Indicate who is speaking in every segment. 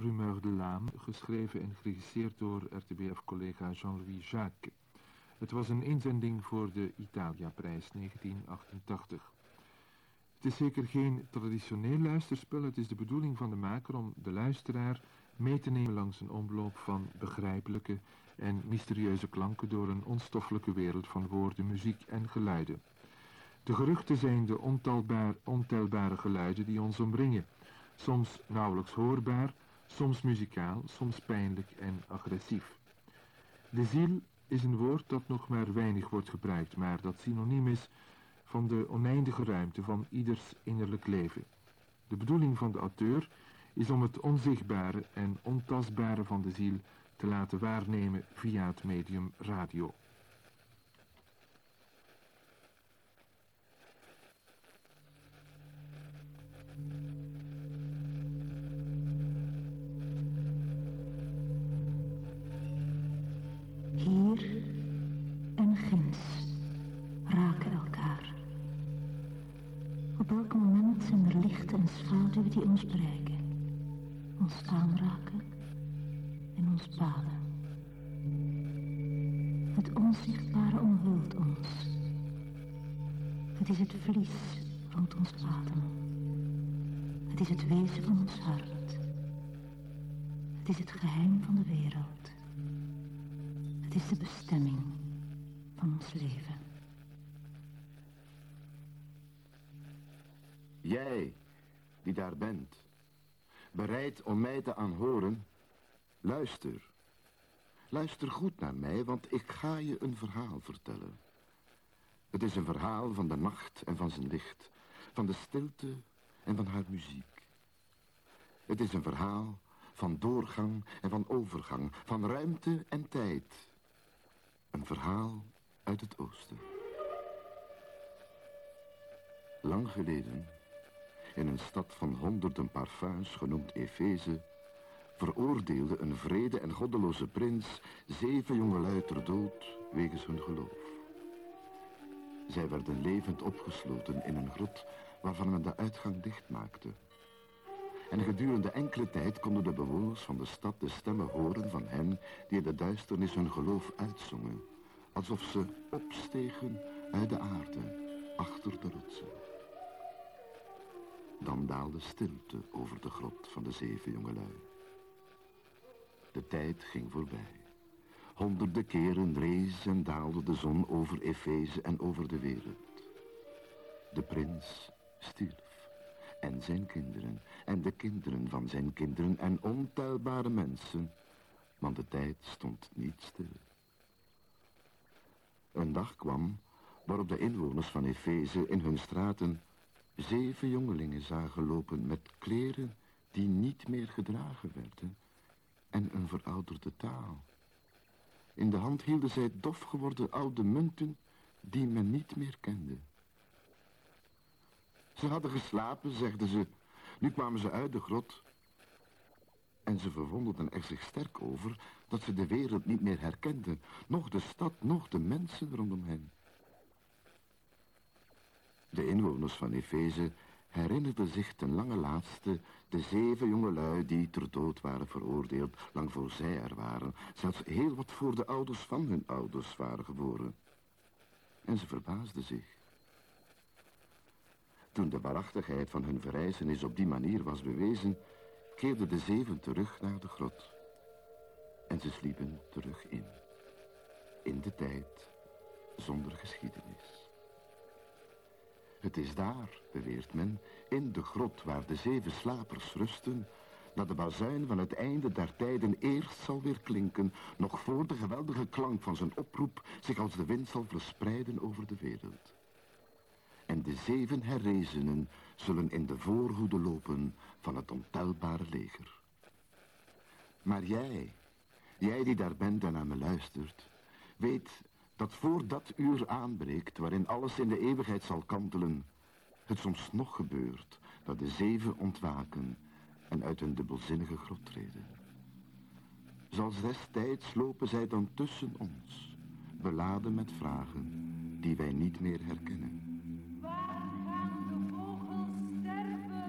Speaker 1: Rumeur de Laan, geschreven en geregisseerd door RTBF-collega Jean-Louis Jacques. Het was een inzending voor de Italia-prijs 1988. Het is zeker geen traditioneel luisterspel, het is de bedoeling van de maker om de luisteraar mee te nemen langs een omloop van begrijpelijke en mysterieuze klanken door een onstoffelijke wereld van woorden, muziek en geluiden. De geruchten zijn de ontelbaar, ontelbare geluiden die ons omringen, soms nauwelijks hoorbaar, soms muzikaal, soms pijnlijk en agressief. De ziel is een woord dat nog maar weinig wordt gebruikt, maar dat synoniem is van de oneindige ruimte van ieders innerlijk leven. De bedoeling van de auteur is om het onzichtbare en ontastbare van de ziel te laten waarnemen via het medium radio.
Speaker 2: Ons aanraken en ons palen. Het onzichtbare omhult ons. Het is het vlies rond ons adem. Het is het wezen van ons hart. Het is het geheim van de wereld. Het is de bestemming van ons leven.
Speaker 3: Jij die daar bent, bereid om mij te aanhoren, luister. Luister goed naar mij, want ik ga je een verhaal vertellen. Het is een verhaal van de nacht en van zijn licht, van de stilte en van haar muziek. Het is een verhaal van doorgang en van overgang, van ruimte en tijd. Een verhaal uit het oosten. Lang geleden in een stad van honderden parfums genoemd Efeze, veroordeelde een vrede en goddeloze prins zeven jongelui ter dood wegens hun geloof. Zij werden levend opgesloten in een grot waarvan men de uitgang dichtmaakte. En gedurende enkele tijd konden de bewoners van de stad de stemmen horen van hen die in de duisternis hun geloof uitzongen, alsof ze opstegen uit de aarde achter de rotsen. Dan daalde stilte over de grot van de zeven jongelui. De tijd ging voorbij. Honderden keren rees en daalde de zon over Efeze en over de wereld. De prins stierf. En zijn kinderen en de kinderen van zijn kinderen en ontelbare mensen. Want de tijd stond niet stil. Een dag kwam waarop de inwoners van Efeze in hun straten zeven jongelingen zagen lopen met kleren die niet meer gedragen werden en een verouderde taal. In de hand hielden zij dof geworden oude munten die men niet meer kende. Ze hadden geslapen, zegden ze. Nu kwamen ze uit de grot. En ze verwonderden er zich sterk over dat ze de wereld niet meer herkenden. Nog de stad, nog de mensen rondom hen. De inwoners van Efeze herinnerden zich ten lange laatste de zeven jongelui die ter dood waren veroordeeld, lang voor zij er waren, zelfs heel wat voor de ouders van hun ouders waren geboren. En ze verbaasden zich. Toen de waarachtigheid van hun verrijzenis op die manier was bewezen, keerden de zeven terug naar de grot. En ze sliepen terug in. In de tijd, zonder geschiedenis. Het is daar, beweert men, in de grot waar de zeven slapers rusten, dat de bazuin van het einde der tijden eerst zal weer klinken, nog voor de geweldige klank van zijn oproep zich als de wind zal verspreiden over de wereld. En de zeven herrezenen zullen in de voorhoede lopen van het ontelbare leger. Maar jij, jij die daar bent en naar me luistert, weet dat voor dat uur aanbreekt waarin alles in de eeuwigheid zal kantelen, het soms nog gebeurt dat de zeven ontwaken en uit hun dubbelzinnige grot treden. Zoals destijds lopen zij dan tussen ons, beladen met vragen die wij niet meer herkennen.
Speaker 4: Sterven?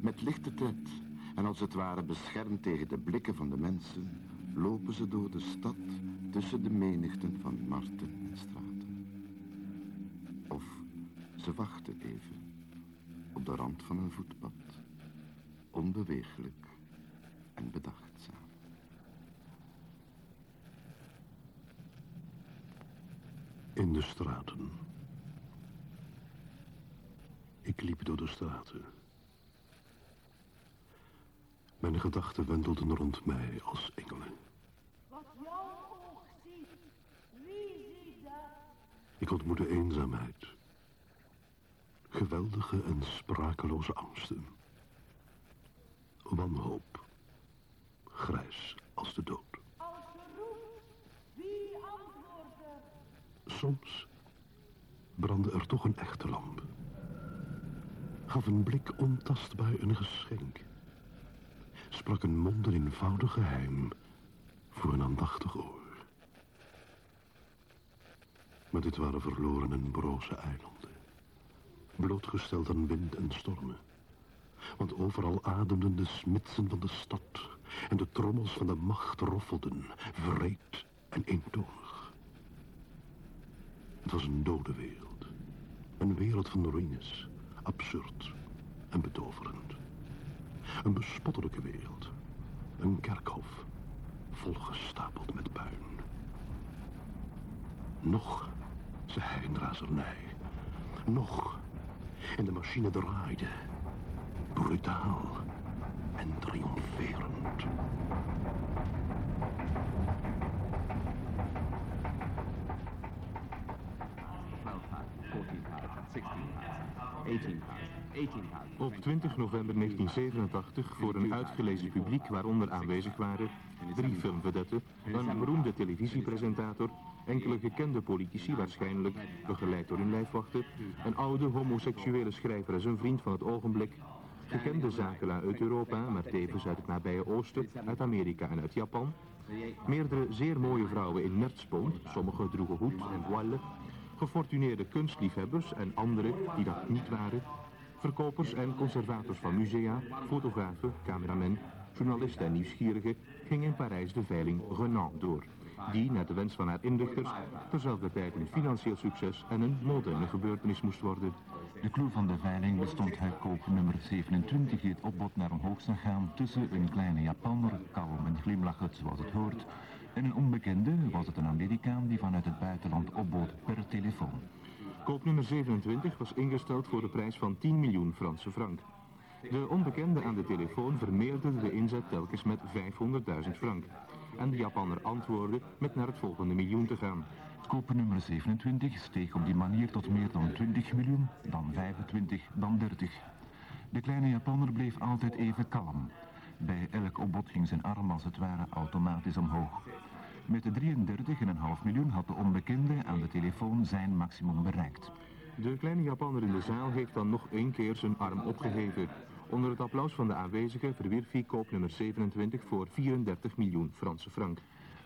Speaker 3: Met lichte tred En als het ware beschermd tegen de blikken van de mensen, lopen ze door de stad tussen de menigten van markten en straten. Of ze wachten even op de rand van een voetpad, onbeweeglijk en bedachtzaam.
Speaker 5: In de straten. Ik liep door de straten. Mijn gedachten wentelden rond mij als engelen.
Speaker 6: Wat jouw oog ziet, wie ziet dat?
Speaker 5: Ik ontmoette eenzaamheid. Geweldige en sprakeloze angsten. Wanhoop. Grijs als de dood.
Speaker 6: Als je roept, wie antwoordt?
Speaker 5: Soms brandde er toch een echte lamp. Gaf een blik ontastbaar een geschenk. Sprak een mond een eenvoudig geheim voor een aandachtig oor. Maar dit waren verloren en broze eilanden. Blootgesteld aan wind en stormen. Want overal ademden de smidsen van de stad en de trommels van de macht roffelden, vreed en eentonig. Het was een dode wereld. Een wereld van ruïnes, absurd en betoverend. Een bespottelijke wereld. Een kerkhof, volgestapeld met puin. Nog, in razernij. Nog, en de machine draaide. Brutaal en triomferend.
Speaker 7: Op 20 november 1987 voor een uitgelezen publiek waaronder aanwezig waren drie filmvedetten, een beroemde televisiepresentator, enkele gekende politici waarschijnlijk, begeleid door hun lijfwachten, een oude homoseksuele schrijver en zijn vriend van het ogenblik, gekende zakenlui uit Europa, maar tevens uit het nabije Oosten, uit Amerika en uit Japan, meerdere zeer mooie vrouwen in nertspoont, sommige droegen hoed en voile, gefortuneerde kunstliefhebbers en anderen die dat niet waren, verkopers en conservators van musea, fotografen, cameramen, journalisten en nieuwsgierigen gingen in Parijs de veiling Renan door. Die, naar de wens van haar inrichters, terzelfde tijd een financieel succes en een moderne gebeurtenis moest worden.
Speaker 8: De clue van de veiling bestond uit koop nummer 27 die het opbod naar omhoog zou gaan tussen een kleine Japanner, kalm en glimlachend zoals het hoort, en een onbekende, was het een Amerikaan die vanuit het buitenland opbood per telefoon.
Speaker 7: Koop nummer 27 was ingesteld voor de prijs van 10 miljoen Franse frank. De onbekende aan de telefoon vermeerderde de inzet telkens met 500.000 frank. En de Japanner antwoordde met naar het volgende miljoen te gaan.
Speaker 8: Koper nummer 27 steeg op die manier tot meer dan 20 miljoen, dan 25, dan 30. De kleine Japanner bleef altijd even kalm. Bij elk opbod ging zijn arm als het ware automatisch omhoog. Met de 33,5 miljoen had de onbekende aan de telefoon zijn maximum bereikt.
Speaker 7: De kleine Japanner in de zaal heeft dan nog één keer zijn arm opgeheven. Onder het applaus van de aanwezigen verwierf hij koop nummer 27 voor 34 miljoen Franse frank.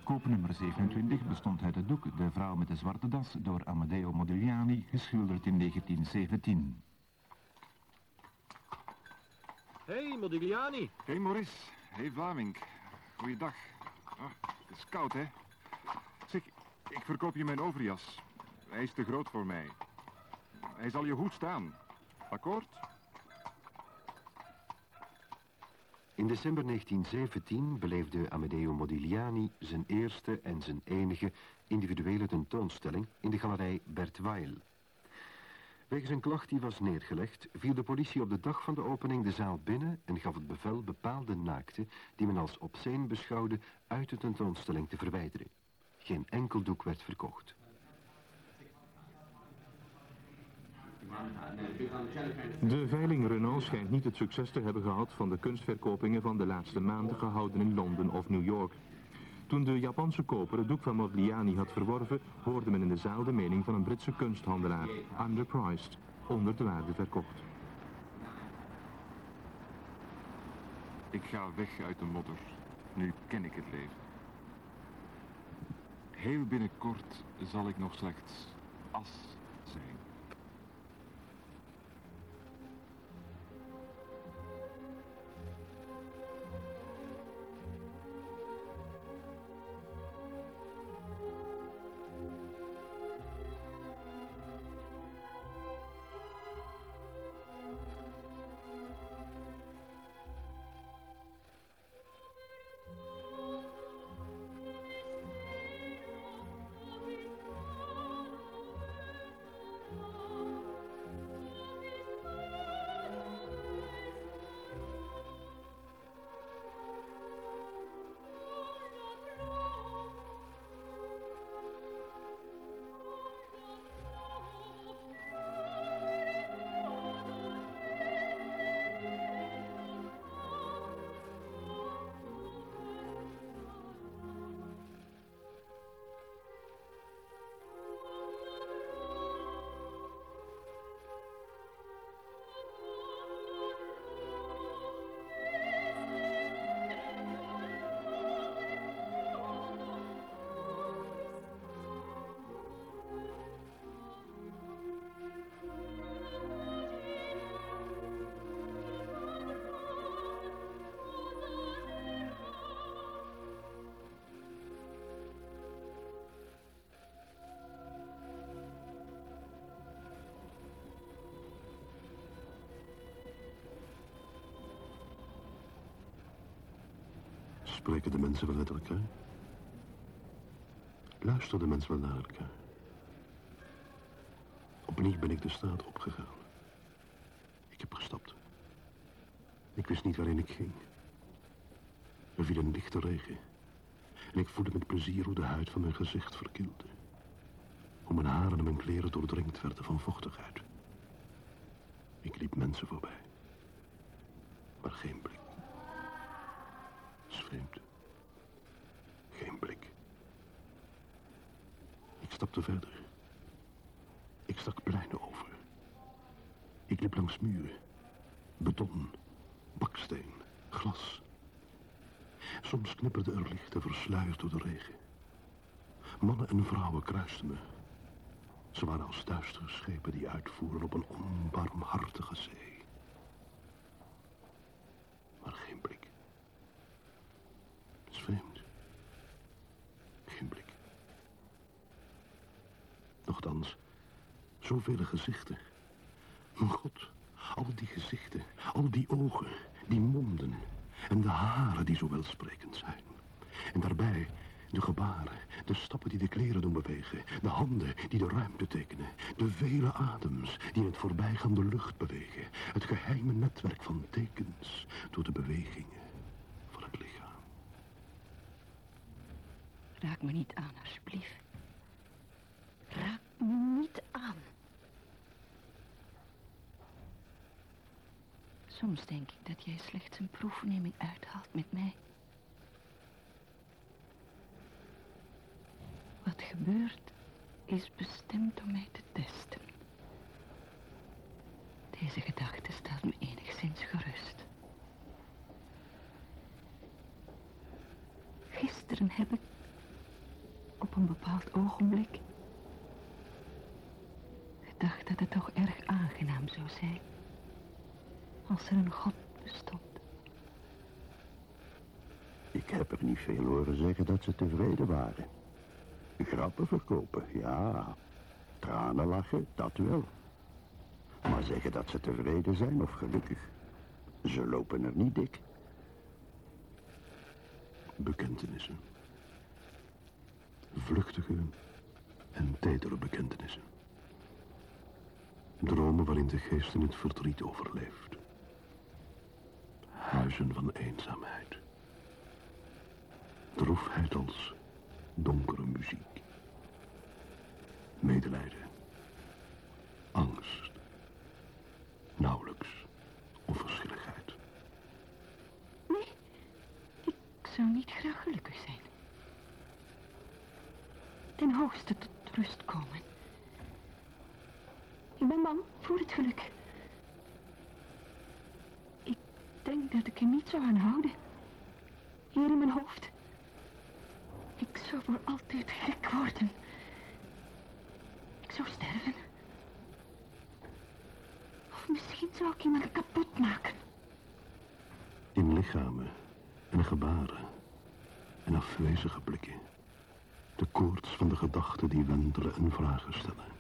Speaker 8: Koop nummer 27 bestond uit het doek De Vrouw met de Zwarte Das door Amadeo Modigliani, geschilderd in 1917.
Speaker 9: Hey, Modigliani.
Speaker 10: Hey Maurice, hey Vlaming. Goeiedag. Oh, het is koud, hè? Zeg, ik verkoop je mijn overjas. Hij is te groot voor mij. Hij zal je goed staan. Akkoord?
Speaker 11: In december 1917 beleefde Amedeo Modigliani zijn eerste en zijn enige individuele tentoonstelling in de galerij Bert Weil. Wegens een klacht die was neergelegd, viel de politie op de dag van de opening de zaal binnen en gaf het bevel bepaalde naakten die men als obscene beschouwde uit de tentoonstelling te verwijderen. Geen enkel doek werd verkocht.
Speaker 7: De veiling Renault schijnt niet het succes te hebben gehad van de kunstverkopingen van de laatste maanden gehouden in Londen of New York. Toen de Japanse koper het doek van Modigliani had verworven, hoorde men in de zaal de mening van een Britse kunsthandelaar, underpriced, onder de waarde verkocht.
Speaker 10: Ik ga weg uit de modder. Nu ken ik het leven. Heel binnenkort zal ik nog slechts as zijn.
Speaker 5: Spreken de mensen wel met elkaar? Luisteren de mensen wel naar elkaar? Opnieuw ben ik de straat opgegaan. Ik heb gestapt. Ik wist niet waarin ik ging. Er viel een lichte regen. En ik voelde met plezier hoe de huid van mijn gezicht verkielde. Hoe mijn haren en mijn kleren doordringd werden van vochtigheid. Ik liep mensen voorbij. Maar geen blik. Is vreemd. Geen blik. Ik stapte verder. Ik stak pleinen over. Ik liep langs muren. Beton, baksteen, glas. Soms knipperde er lichten versluierd door de regen. Mannen en vrouwen kruisten me. Ze waren als duistere schepen die uitvoeren op een onbarmhartige zee. Maar geen blik. Het is vreemd. Geen blik. Nochtans, zoveel gezichten. Mijn god, al die gezichten, al die ogen, die monden en de haren die zo welsprekend zijn. En daarbij de gebaren, de stappen die de kleren doen bewegen, de handen die de ruimte tekenen, de vele adems die in het voorbijgaan de lucht bewegen, het geheime netwerk van tekens door de bewegingen van het lichaam.
Speaker 12: Raak me niet aan, alsjeblieft. Raak me niet aan. Soms denk ik dat jij slechts een proefneming uithaalt met mij. Wat gebeurt is bestemd om mij te testen. Deze gedachte stelt me enigszins gerust. Gisteren heb ik op een bepaald ogenblik gedacht dat het toch erg aangenaam zou zijn als er een God bestond.
Speaker 13: Ik heb er niet veel horen zeggen dat ze tevreden waren. Grappen verkopen, ja. Tranen lachen, dat wel. Maar zeggen dat ze tevreden zijn of gelukkig. Ze lopen er niet dik.
Speaker 5: Bekentenissen. Vluchtige en tedere bekentenissen. Dromen waarin de geest in het verdriet overleeft. Huizen van eenzaamheid. Droefheid als donkere muziek. Medelijden. Angst. Nauwelijks onverschilligheid.
Speaker 12: Nee, ik zou niet graag gelukkig zijn. Ten hoogste tot rust komen. Ik ben bang voor het geluk. Ik denk dat ik er niet zou aan houden. Hier in mijn hoofd. Ik zou voor altijd gek worden. Ik zou sterven. Of misschien zou ik iemand kapot maken.
Speaker 5: In lichamen en gebaren en afwezige blikken. De koorts van de gedachten die wentelen en vragen stellen.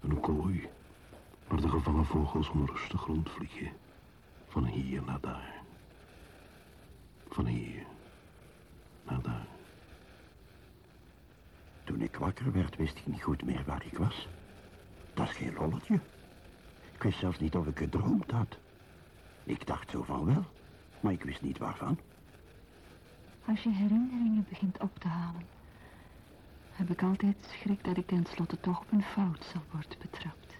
Speaker 5: Een kooi waar de gevangen vogels onrustig rondvliegen. Van hier naar daar. Van hier naar daar.
Speaker 13: Toen ik wakker werd, wist ik niet goed meer waar ik was. Dat is geen rolletje. Ik wist zelfs niet of ik gedroomd had. Ik dacht zo van wel, maar ik wist niet waarvan.
Speaker 12: Als je herinneringen begint op te halen, heb ik altijd schrik dat ik tenslotte toch op een fout zal worden betrapt.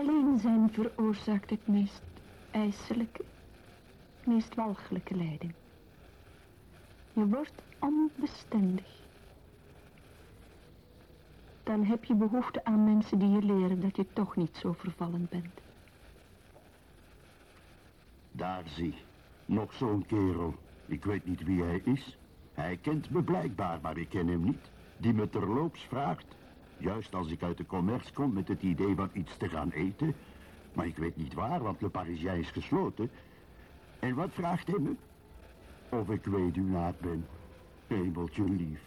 Speaker 12: Alleen zijn veroorzaakt het meest ijselijke, meest walgelijke lijden. Je wordt onbestendig. Dan heb je behoefte aan mensen die je leren dat je toch niet zo vervallen bent.
Speaker 13: Daar zie, nog zo'n kerel. Ik weet niet wie hij is. Hij kent me blijkbaar, maar ik ken hem niet. Die me terloops vraagt. Juist als ik uit de commerce kom met het idee van iets te gaan eten. Maar ik weet niet waar, want Le Parisien is gesloten. En wat vraagt hij me? Of ik weduwnaar ben. Hemeltje lief.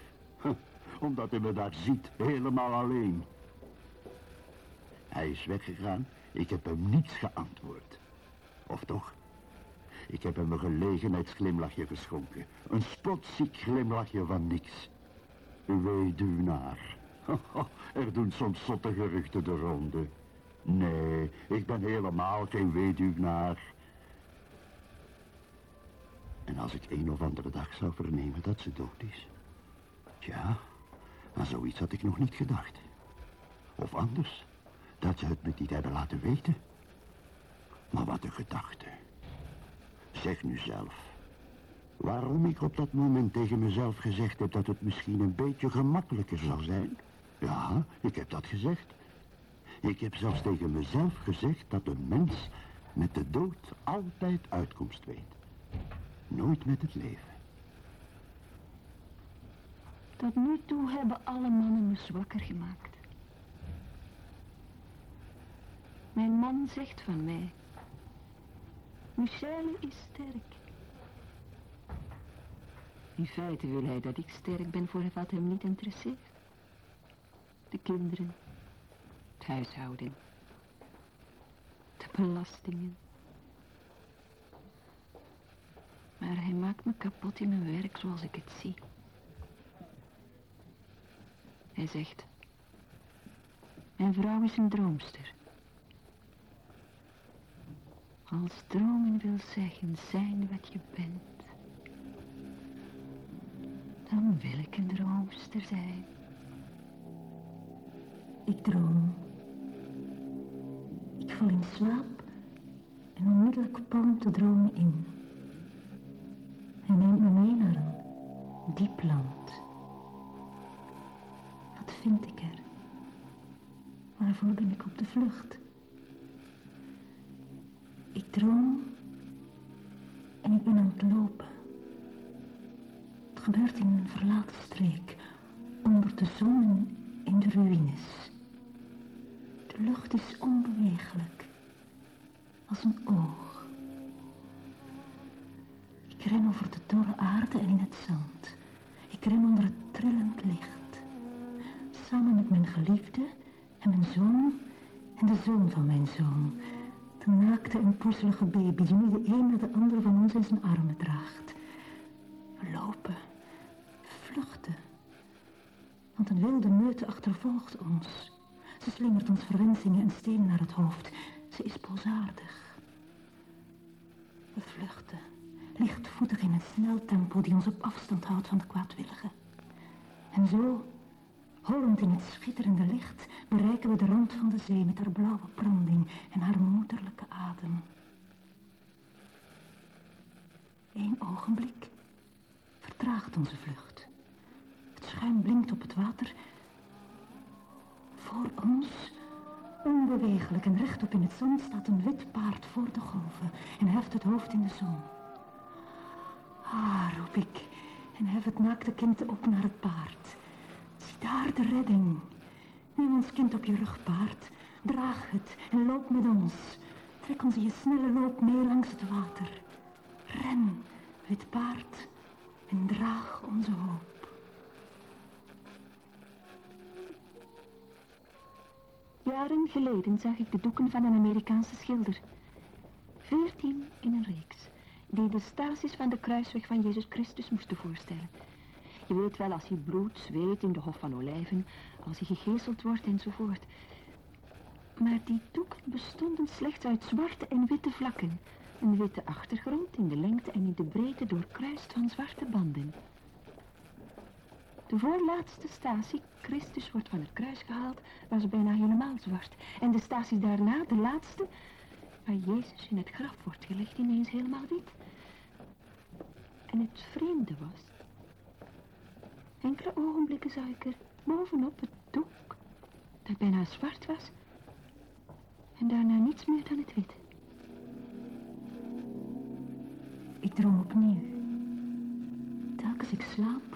Speaker 13: Omdat hij me daar ziet, helemaal alleen. Hij is weggegaan. Ik heb hem niets geantwoord. Of toch? Ik heb hem een gelegenheidsglimlachje geschonken. Een spotziek glimlachje van niks. Weduwnaar. er doen soms zotte geruchten de ronde. Nee, ik ben helemaal geen weduwnaar. En als ik een of andere dag zou vernemen dat ze dood is... Ja, aan zoiets had ik nog niet gedacht. Of anders, dat ze het me niet hebben laten weten. Maar wat een gedachte. Zeg nu zelf. Waarom ik op dat moment tegen mezelf gezegd heb dat het misschien een beetje gemakkelijker zou zijn? Ja, ik heb dat gezegd. Ik heb zelfs tegen mezelf gezegd dat een mens met de dood altijd uitkomst weet. Nooit met het leven.
Speaker 2: Tot nu toe hebben alle mannen me zwakker gemaakt. Mijn man zegt van mij. Michelle is sterk. In feite wil hij dat ik sterk ben voor wat hem niet interesseert. De kinderen, het huishouden, de belastingen. Maar hij maakt me kapot in mijn werk zoals ik het zie. Hij zegt, mijn vrouw is een droomster. Als dromen wil zeggen zijn wat je bent, dan wil ik een droomster zijn. Ik droom. Ik val in slaap en onmiddellijk palmt de droom in. Hij neemt me mee naar een diep land. Wat vind ik er? Waarvoor ben ik op de vlucht? Ik droom en ik ben aan het lopen. Het gebeurt in een verlaten streek, onder de zon in de ruïnes. Is onbewegelijk, als een oog. Ik ren over de dorre aarde en in het zand. Ik ren onder het trillend licht. Samen met mijn geliefde en mijn zoon en de zoon van mijn zoon. De naakte en poezelige baby die nu de een na de andere van ons in zijn armen draagt. We lopen, vluchten. Want een wilde meute achtervolgt ons. Ze slingert ons verwensingen en stenen naar het hoofd. Ze is boosaardig. We vluchten, lichtvoetig in een snel tempo die ons op afstand houdt van de kwaadwilligen. En zo, holend in het schitterende licht, bereiken we de rand van de zee met haar blauwe branding en haar moederlijke adem. Eén ogenblik vertraagt onze vlucht. Het schuim blinkt op het water. Voor ons, onbewegelijk en rechtop in het zand, staat een wit paard voor de golven en heft het hoofd in de zon. Ah, roep ik en hef het naakte kind op naar het paard. Zie daar de redding. Neem ons kind op je rug, paard. Draag het en loop met ons. Trek ons in je snelle loop mee langs het water. Ren, wit paard, en draag onze hoop. Jaren geleden zag ik de doeken van een Amerikaanse schilder. Veertien in een reeks, die de stasis van de kruisweg van Jezus Christus moesten voorstellen. Je weet wel, als hij bloed zweet in de Hof van Olijven, als hij gegezeld wordt enzovoort. Maar die doeken bestonden slechts uit zwarte en witte vlakken. Een witte achtergrond in de lengte en in de breedte doorkruist van zwarte banden. De voorlaatste statie, Christus wordt van het kruis gehaald, was bijna helemaal zwart. En de statie daarna, de laatste, waar Jezus in het graf wordt gelegd, ineens helemaal wit. En het vreemde was, enkele ogenblikken zag ik er bovenop het doek, dat bijna zwart was, en daarna niets meer dan het wit. Ik droom opnieuw. Telkens ik slaap,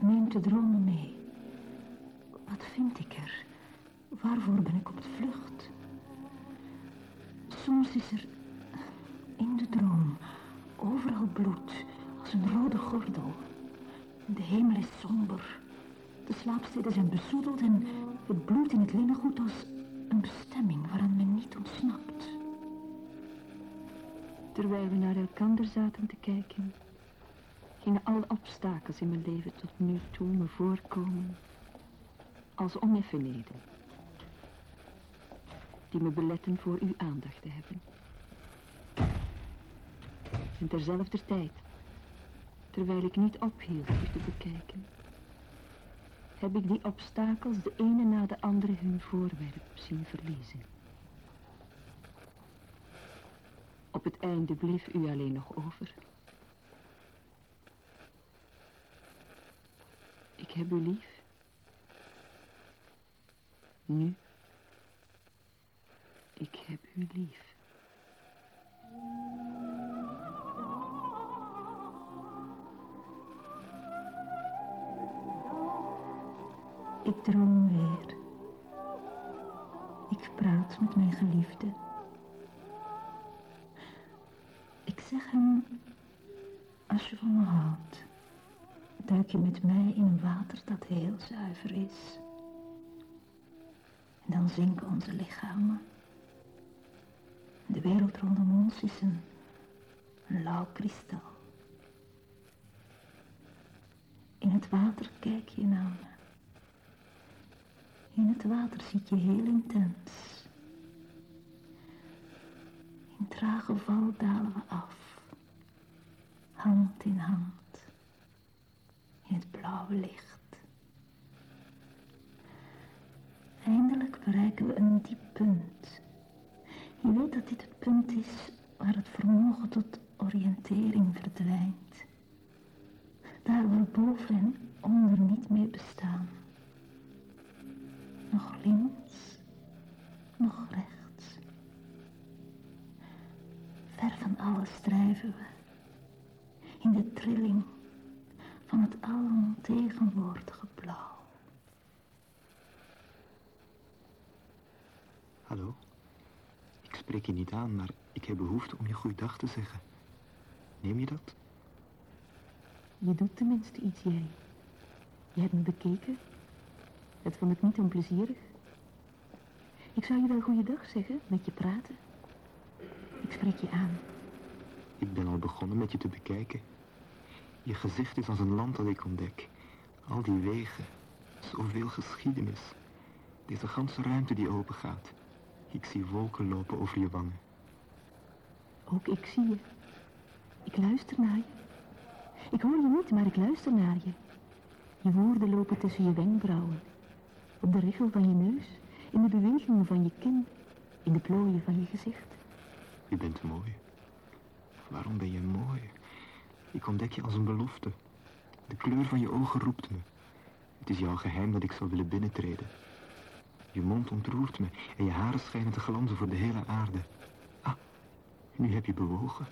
Speaker 2: neemt de dromen mee. Wat vind ik er? Waarvoor ben ik op de vlucht? Soms is er in de droom overal bloed, als een rode gordel. De hemel is somber. De slaapsteden zijn bezoedeld en het bloed in het linnengoed als een bestemming waaraan men niet ontsnapt.
Speaker 12: Terwijl we naar elkander zaten te kijken, gingen alle obstakels in mijn leven tot nu toe me voorkomen als oneffenheden. Die me beletten voor uw aandacht te hebben. En terzelfde tijd, terwijl ik niet ophield u te bekijken, heb ik die obstakels de ene na de andere hun voorwerp zien verliezen. Op het einde bleef u alleen nog over. Heb u lief. Nu. Ik heb u lief.
Speaker 2: Ik droom weer. Ik praat met mijn geliefde. Ik zeg hem, als je van me houdt, je met mij in een water dat heel zuiver is. En dan zinken onze lichamen. De wereld rondom ons is een, een lauw kristal. In het water kijk je naar me. In het water zit je heel intens. In trage val dalen we af. Hand in hand. In het blauwe licht. Eindelijk bereiken we een diep punt. Je weet dat dit het punt is waar het vermogen tot oriëntering verdwijnt. Daar waar boven en onder niet meer bestaan. Nog links, nog rechts. Ver van alles drijven we. In de trilling van het alomtegenwoordige blauw.
Speaker 14: Hallo? Ik spreek je niet aan, maar ik heb behoefte om je goeiedag te zeggen. Neem je dat?
Speaker 12: Je doet tenminste iets, jij. Je hebt me bekeken. Dat vond ik niet onplezierig. Ik zou je wel goeiedag zeggen, met je praten. Ik spreek je aan.
Speaker 14: Ik ben al begonnen met je te bekijken. Je gezicht is als een land dat ik ontdek. Al die wegen, zoveel geschiedenis. Deze ganse ruimte die open gaat. Ik zie wolken lopen over je wangen.
Speaker 12: Ook ik zie je. Ik luister naar je. Ik hoor je niet, maar ik luister naar je. Je woorden lopen tussen je wenkbrauwen. Op de richel van je neus. In de bewegingen van je kin. In de plooien van je gezicht.
Speaker 14: Je bent mooi. Waarom ben je mooi? Ik ontdek je als een belofte. De kleur van je ogen roept me. Het is jouw geheim dat ik zou willen binnentreden. Je mond ontroert me en je haren schijnen te glanzen voor de hele aarde. Ah, nu heb je bewogen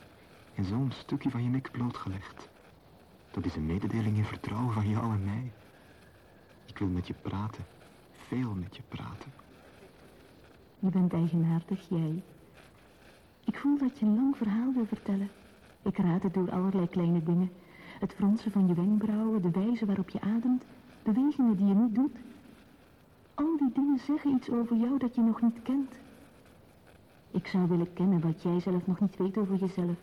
Speaker 14: en zo'n stukje van je nek blootgelegd. Dat is een mededeling in vertrouwen van jou en mij. Ik wil met je praten, veel met je praten.
Speaker 12: Je bent eigenaardig, jij. Ik voel dat je een lang verhaal wil vertellen. Ik raad het door allerlei kleine dingen. Het fronsen van je wenkbrauwen, de wijze waarop je ademt, bewegingen die je niet doet. Al die dingen zeggen iets over jou dat je nog niet kent. Ik zou willen kennen wat jij zelf nog niet weet over jezelf.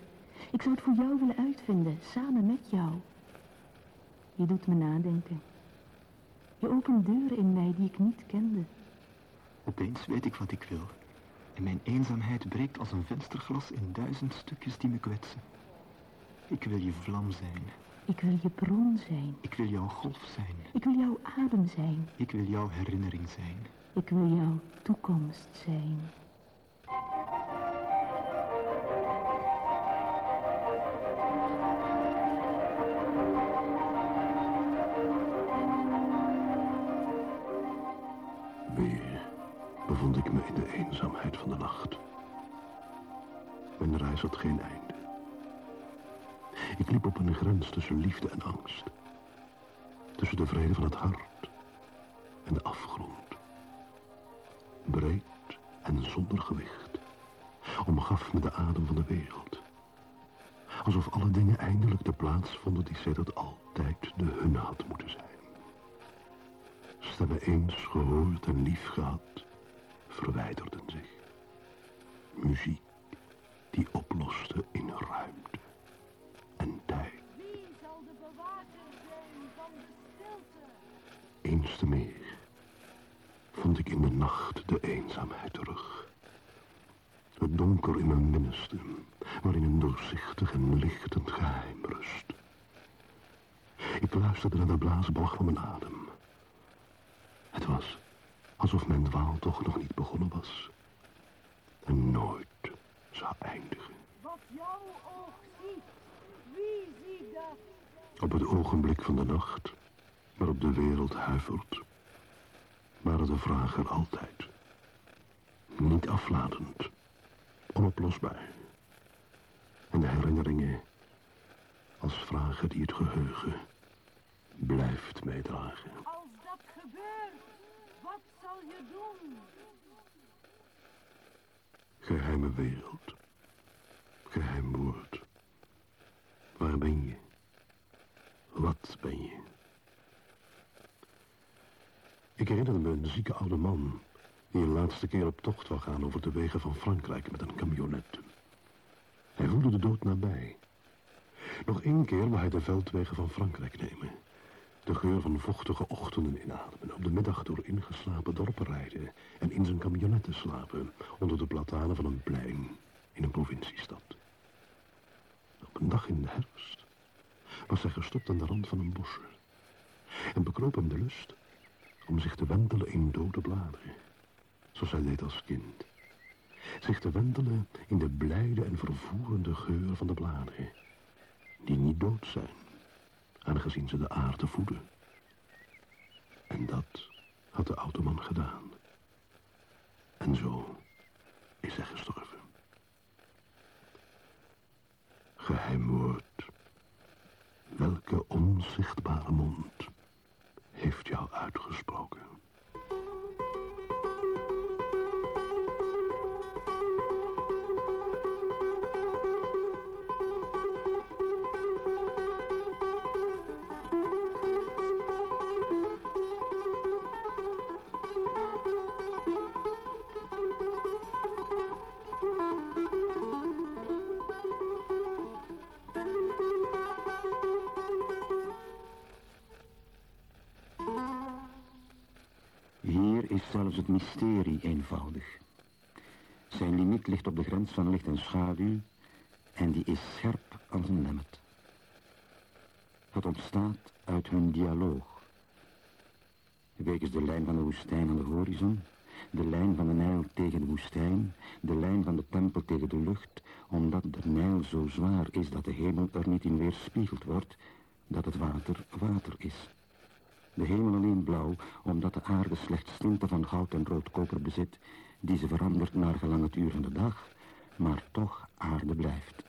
Speaker 12: Ik zou het voor jou willen uitvinden, samen met jou. Je doet me nadenken. Je opent deuren in mij die ik niet kende.
Speaker 14: Opeens weet ik wat ik wil. En mijn eenzaamheid breekt als een vensterglas in duizend stukjes die me kwetsen. Ik wil je vlam zijn.
Speaker 12: Ik wil je bron zijn.
Speaker 14: Ik wil jouw golf zijn.
Speaker 12: Ik wil jouw adem zijn.
Speaker 14: Ik wil jouw herinnering zijn.
Speaker 12: Ik wil jouw toekomst zijn.
Speaker 5: Weer bevond ik me in de eenzaamheid van de nacht. Mijn reis had geen einde. Ik liep op een grens tussen liefde en angst. Tussen de vrede van het hart en de afgrond. Breed en zonder gewicht omgaf me de adem van de wereld. Alsof alle dingen eindelijk de plaats vonden die zij dat altijd de hunne had moeten zijn. Stemmen eens gehoord en lief gehad, verwijderden
Speaker 6: de
Speaker 5: eenzaamheid terug. Het donker in mijn binnenste, waarin een doorzichtig en lichtend geheim rust. Ik luisterde naar de blaasbalg van mijn adem. Het was alsof mijn dwaaltocht nog niet begonnen was. En nooit zou eindigen.
Speaker 6: Wat jouw oog ziet, wie ziet dat?
Speaker 5: Op het ogenblik van de nacht, waarop de wereld huivert, waren de vragen altijd. Niet aflatend, onoplosbaar. En de herinneringen als vragen die het geheugen blijft meedragen.
Speaker 6: Als dat gebeurt, wat zal je doen?
Speaker 5: Geheime wereld. Geheim woord. Waar ben je? Wat ben je? Ik herinner me een zieke oude man... die een laatste keer op tocht zou gaan over de wegen van Frankrijk met een camionet. Hij voelde de dood nabij. Nog één keer wil hij de veldwegen van Frankrijk nemen. De geur van vochtige ochtenden inademen. Op de middag door ingeslapen dorpen rijden. En in zijn camionetten slapen. Onder de platanen van een plein in een provinciestad. Op een dag in de herfst was hij gestopt aan de rand van een bosje. En bekroop hem de lust om zich te wentelen in dode bladeren. Zoals hij deed als kind. Zich te wentelen in de blijde en vervoerende geur van de bladeren. Die niet dood zijn aangezien ze de aarde voeden. En dat had de oude man gedaan. En zo is hij gestorven. Geheim woord. Welke onzichtbare mond heeft jou uitgesproken?
Speaker 15: Zelfs het mysterie eenvoudig. Zijn limiet ligt op de grens van licht en schaduw en die is scherp als een lemmet. Het ontstaat uit hun dialoog. Wegens de lijn van de woestijn aan de horizon, de lijn van de Nijl tegen de woestijn, de lijn van de tempel tegen de lucht, omdat de Nijl zo zwaar is dat de hemel er niet in weerspiegeld wordt, dat het water water is. De hemel alleen blauw, omdat de aarde slechts tinten van goud en roodkoper bezit, die ze verandert naar gelang het uur van de dag, maar toch aarde blijft.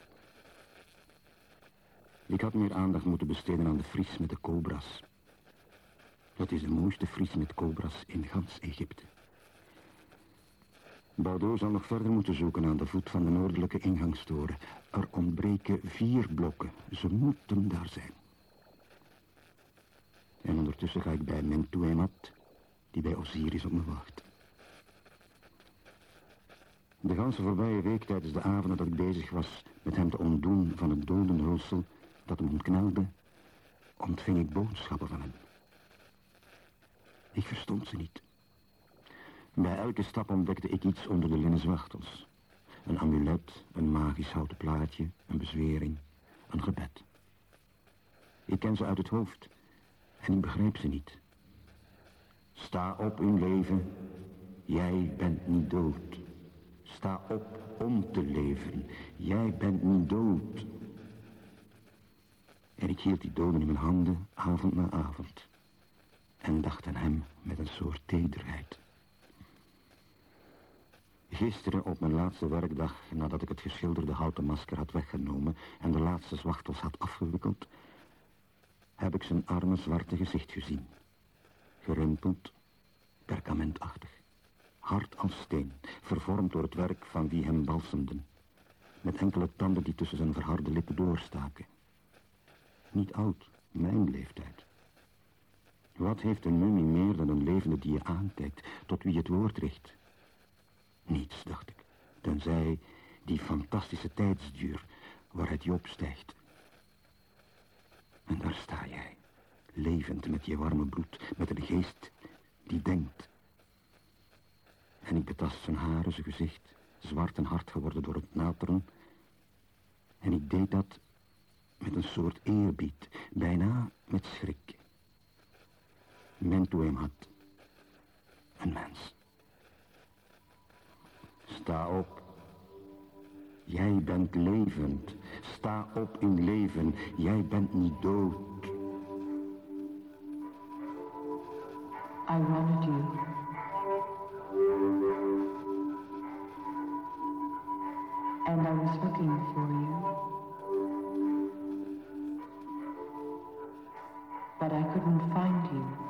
Speaker 15: Ik had meer aandacht moeten besteden aan de Fries met de cobras. Het is de mooiste Fries met cobras in gans Egypte. Bordeaux zal nog verder moeten zoeken aan de voet van de noordelijke ingangstoren. Er ontbreken vier blokken. Ze moeten daar zijn. En ondertussen ga ik bij Mentouemat, die bij Osiris op me wacht. De ganse voorbije week tijdens de avonden dat ik bezig was met hem te ontdoen van het dodenhulsel dat hem ontknelde, ontving ik boodschappen van hem. Ik verstond ze niet. Bij elke stap ontdekte ik iets onder de linnen zwachtels. Een amulet, een magisch houten plaatje, een bezwering, een gebed. Ik ken ze uit het hoofd en ik begreep ze niet. Sta op in leven, jij bent niet dood. Sta op om te leven, jij bent niet dood. En ik hield die doden in mijn handen, avond na avond. En dacht aan hem met een soort tederheid. Gisteren op mijn laatste werkdag, nadat ik het geschilderde houten masker had weggenomen en de laatste zwachtels had afgewikkeld, heb ik zijn arme zwarte gezicht gezien. Gerimpeld, perkamentachtig, hard als steen, vervormd door het werk van wie hem balsemden, met enkele tanden die tussen zijn verharde lippen doorstaken. Niet oud, mijn leeftijd. Wat heeft een mummie meer dan een levende die je aankijkt, tot wie het woord richt? Niets, dacht ik, tenzij Die fantastische tijdsduur waaruit je opstijgt. En daar sta jij, levend met je warme bloed, met een geest die denkt. En ik betast zijn haren, zijn gezicht, zwart en hard geworden door het nateren. En ik deed dat met een soort eerbied, bijna met schrik. Men toe hem had. Een mens. Sta op. Jij bent levend. Sta op in leven. Jij bent niet dood.
Speaker 16: I wanted you. And I was looking for you. But I couldn't find you.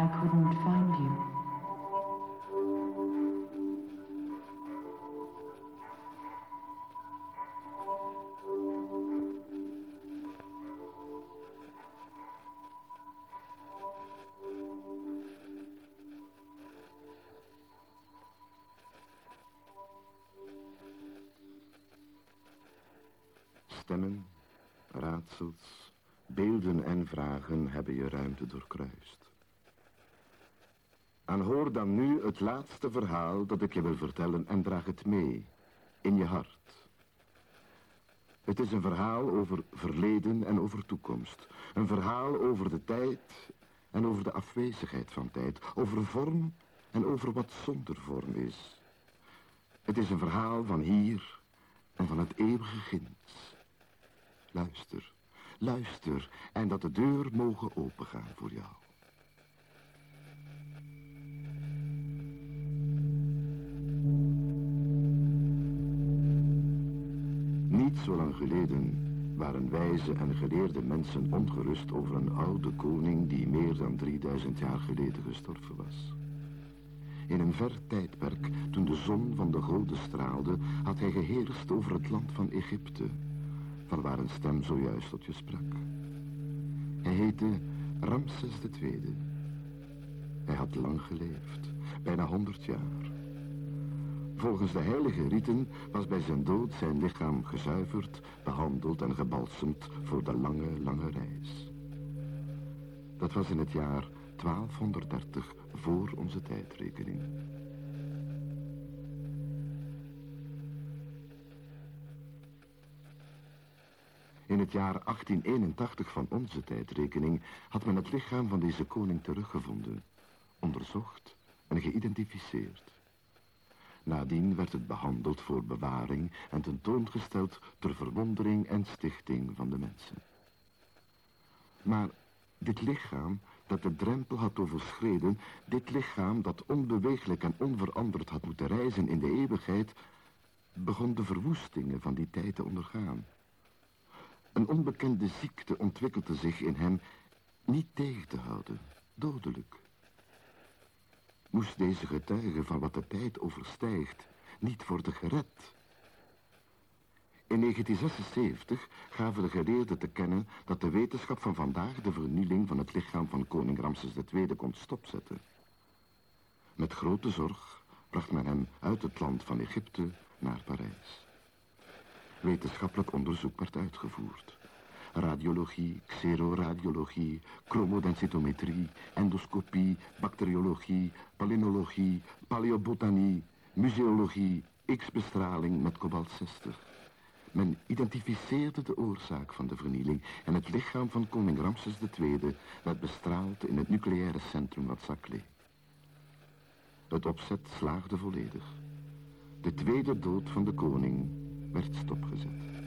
Speaker 16: I couldn't find you.
Speaker 3: Stemmen, raadsels, beelden en vragen hebben je ruimte doorkruist. Dan nu het laatste verhaal dat ik je wil vertellen en draag het mee, in je hart. Het is een verhaal over verleden en over toekomst. Een verhaal over de tijd en over de afwezigheid van tijd. Over vorm en over wat zonder vorm is. Het is een verhaal van hier en van het eeuwige ginds. Luister, luister en dat de deur mogen opengaan voor jou. Niet zo lang geleden waren wijze en geleerde mensen ongerust over een oude koning die meer dan 3000 jaar geleden gestorven was. In een ver tijdperk, toen de zon van de goden straalde, had hij geheerst over het land van Egypte, van waar een stem zojuist tot je sprak. Hij heette Ramses II. Hij had lang geleefd, bijna honderd jaar. Volgens de heilige riten was bij zijn dood zijn lichaam gezuiverd, behandeld en gebalsemd voor de lange, lange reis. Dat was in het jaar 1230 voor onze tijdrekening. In het jaar 1881 van onze tijdrekening had men het lichaam van deze koning teruggevonden, onderzocht en geïdentificeerd. Nadien werd het behandeld voor bewaring en tentoongesteld ter verwondering en stichting van de mensen. Maar dit lichaam dat de drempel had overschreden, dit lichaam dat onbeweeglijk en onveranderd had moeten reizen in de eeuwigheid, begon de verwoestingen van die tijd te ondergaan. Een onbekende ziekte ontwikkelde zich in hem niet tegen te houden, dodelijk. Moest deze getuige van wat de tijd overstijgt niet worden gered? In 1976 gaven de geleerden te kennen dat de wetenschap van vandaag de vernieling van het lichaam van koning Ramses II kon stopzetten. Met grote zorg bracht men hem uit het land van Egypte naar Parijs. Wetenschappelijk onderzoek werd uitgevoerd. Radiologie, xeroradiologie, chromodensitometrie, endoscopie, bacteriologie, palynologie, paleobotanie, museologie, X-bestraling met kobalt 60. Men identificeerde de oorzaak van de vernieling en het lichaam van koning Ramses II werd bestraald in het nucleaire centrum wat Saclay. Het opzet slaagde volledig. De tweede dood van de koning werd stopgezet.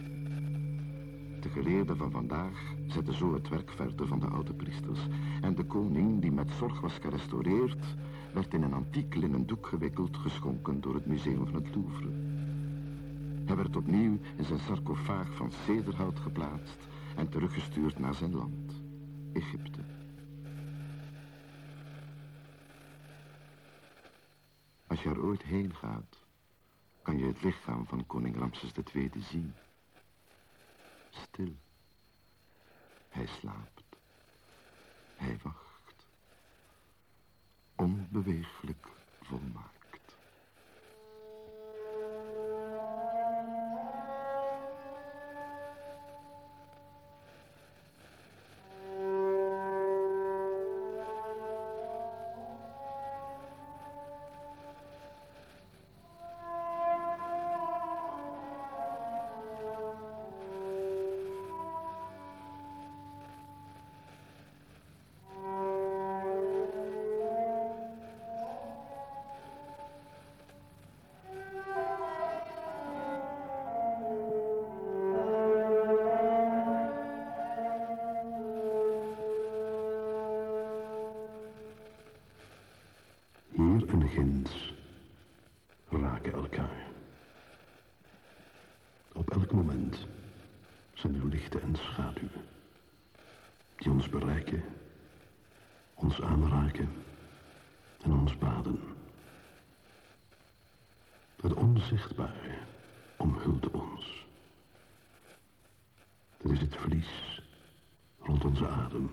Speaker 3: De geleerden van vandaag zetten zo het werk verder van de oude priesters. En de koning, die met zorg was gerestaureerd, werd in een antiek linnen doek gewikkeld, geschonken door het museum van het Louvre. Hij werd opnieuw in zijn sarcofaag van cederhout geplaatst en teruggestuurd naar zijn land, Egypte. Als je er ooit heen gaat, kan je het lichaam van koning Ramses II zien. Stil. Hij slaapt. Hij wacht. Onbeweeglijk volmaakt.
Speaker 5: Zijn er lichten en schaduwen die ons bereiken, ons aanraken en ons baden. Het onzichtbare omhulde ons. Het is het vlies rond onze adem.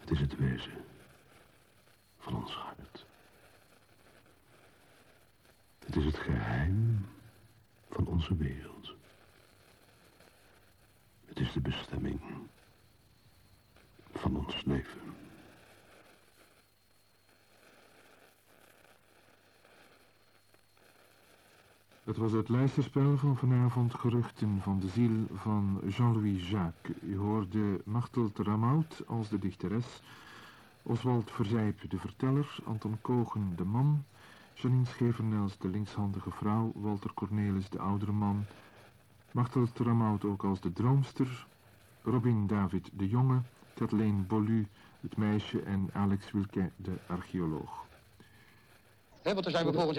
Speaker 5: Het is het wezen van ons hart. Het is het geheim van onze wereld. Het is de bestemming van ons leven.
Speaker 1: Het was het lijsterspel van vanavond Geruchten van de ziel van Jean-Louis Jacques. U hoorde Machtel Ramaut als de dichteres, Oswald Verzijp de verteller, Anton Kogen de man, Janine Schevernels de linkshandige vrouw, Walter Cornelis de oudere man, Machtel Ramaut ook als de droomster, Robin David de jonge, Kathleen Bolu het meisje. En Alex Wilke de archeoloog.
Speaker 17: Hè, want dan zijn we volgens